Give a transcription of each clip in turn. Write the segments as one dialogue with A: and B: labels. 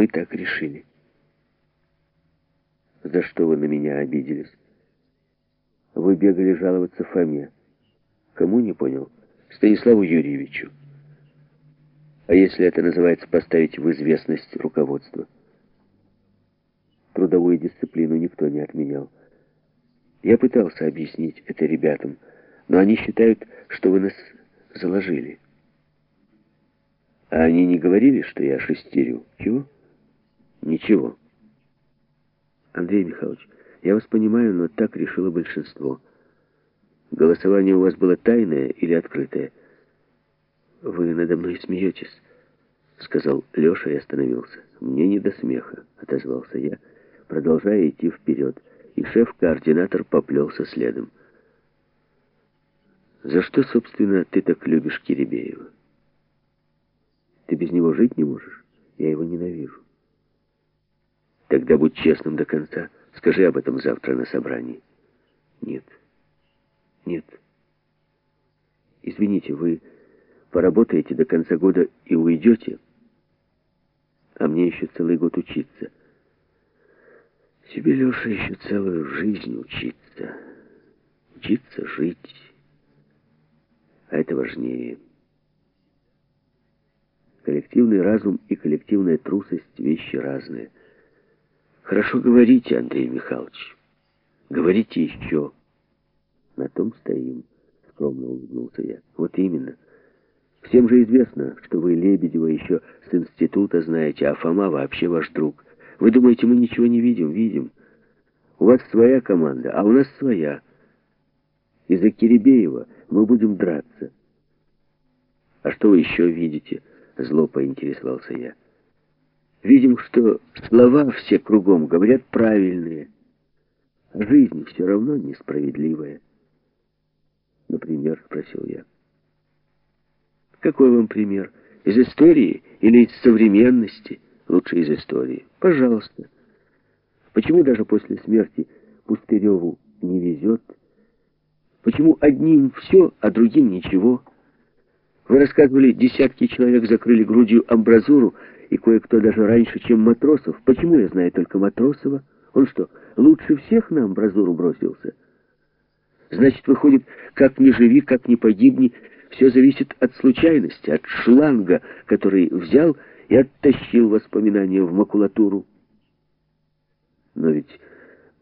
A: Мы так решили. За что вы на меня обиделись? Вы бегали жаловаться Фоме. Кому не понял? Станиславу Юрьевичу. А если это называется поставить в известность руководство? Трудовую дисциплину никто не отменял. Я пытался объяснить это ребятам, но они считают, что вы нас заложили. А они не говорили, что я шестерю? Чего? Ничего. Андрей Михайлович, я вас понимаю, но так решило большинство. Голосование у вас было тайное или открытое? Вы надо мной смеетесь, сказал Леша и остановился. Мне не до смеха, отозвался я, продолжая идти вперед, и шеф-координатор поплелся следом. За что, собственно, ты так любишь Киребеева? Ты без него жить не можешь? Я его ненавижу. Тогда будь честным до конца. Скажи об этом завтра на собрании. Нет. Нет. Извините, вы поработаете до конца года и уйдете, а мне еще целый год учиться. Тебе, Леша, еще целую жизнь учиться. Учиться жить. А это важнее. Коллективный разум и коллективная трусость — вещи разные. Хорошо говорите, Андрей Михайлович. Говорите еще. На том стоим, скромно улыбнулся я. Вот именно. Всем же известно, что вы Лебедева еще с института знаете, а Фома вообще ваш друг. Вы думаете, мы ничего не видим? Видим. У вас своя команда, а у нас своя. Из-за Киребеева мы будем драться. А что вы еще видите? Зло поинтересовался я. Видим, что слова все кругом говорят правильные, а жизнь все равно несправедливая. Например, спросил я. Какой вам пример? Из истории или из современности? Лучше из истории. Пожалуйста. Почему даже после смерти Пустыреву не везет? Почему одним все, а другим ничего? Вы рассказывали, десятки человек закрыли грудью амбразуру, и кое-кто даже раньше, чем Матросов. Почему я знаю только Матросова? Он что, лучше всех на амбразуру бросился? Значит, выходит, как ни живи, как ни погибни, все зависит от случайности, от шланга, который взял и оттащил воспоминания в макулатуру. Но ведь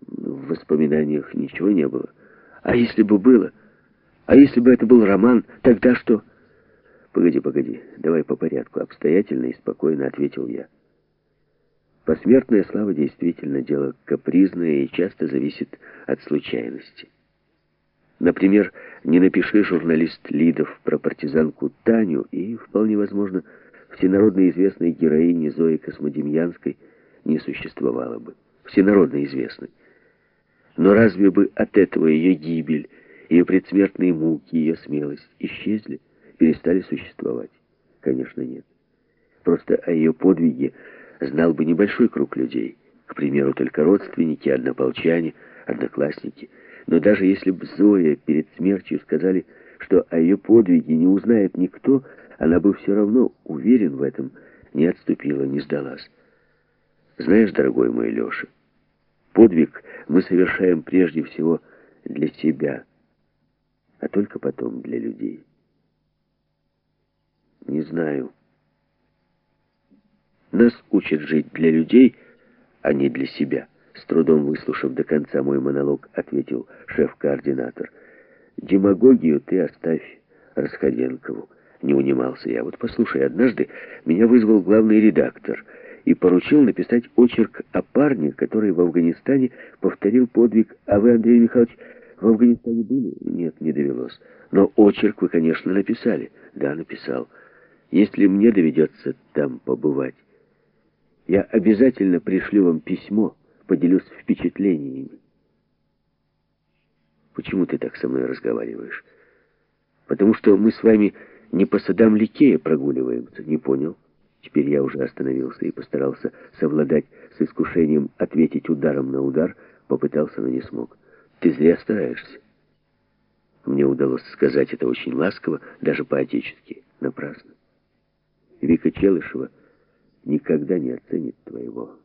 A: в воспоминаниях ничего не было. А если бы было? А если бы это был роман, тогда что... «Погоди, погоди, давай по порядку», — обстоятельно и спокойно ответил я. Посмертная слава действительно дело капризное и часто зависит от случайности. Например, не напиши журналист Лидов про партизанку Таню, и, вполне возможно, всенародно известной героини Зои Космодемьянской не существовало бы. Всенародно известной. Но разве бы от этого ее гибель, ее предсмертные муки, ее смелость исчезли? Перестали существовать? Конечно, нет. Просто о ее подвиге знал бы небольшой круг людей. К примеру, только родственники, однополчане, одноклассники. Но даже если бы Зоя перед смертью сказали, что о ее подвиге не узнает никто, она бы все равно, уверен в этом, не отступила, не сдалась. Знаешь, дорогой мой Леша, подвиг мы совершаем прежде всего для себя, а только потом для людей. Не знаю. Нас учат жить для людей, а не для себя. С трудом выслушав до конца мой монолог, ответил шеф-координатор. Демагогию ты оставь Расходенкову. Не унимался я. Вот послушай, однажды меня вызвал главный редактор и поручил написать очерк о парне, который в Афганистане повторил подвиг. А вы, Андрей Михайлович, в Афганистане были? Нет, не довелось. Но очерк вы, конечно, написали. Да, написал. Если мне доведется там побывать, я обязательно пришлю вам письмо, поделюсь впечатлениями. Почему ты так со мной разговариваешь? Потому что мы с вами не по садам Ликея прогуливаемся, не понял? Теперь я уже остановился и постарался совладать с искушением ответить ударом на удар, попытался, но не смог. Ты зря стараешься. Мне удалось сказать это очень ласково, даже по-отечески. Напрасно. Челышева никогда не оценит твоего.